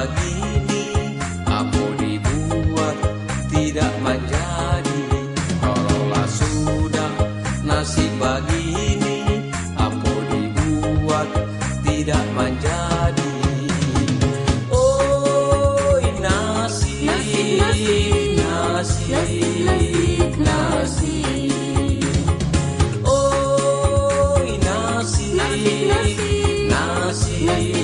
begini Apa dibuat tidak menjadi Kalaulah sudah nasib begini Apa dibuat tidak menjadi Oh nasib nasib nasib nasib nasib Oh nasib nasib nasib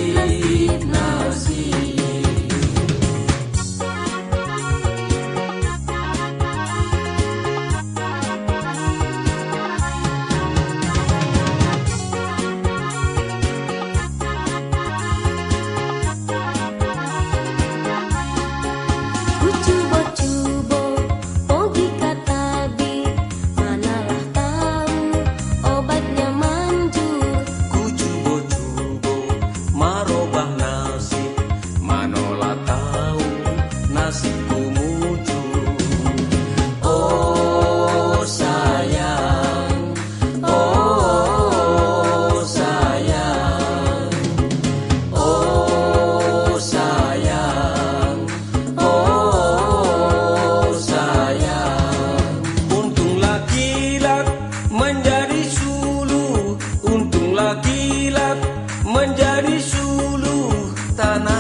Julu tá na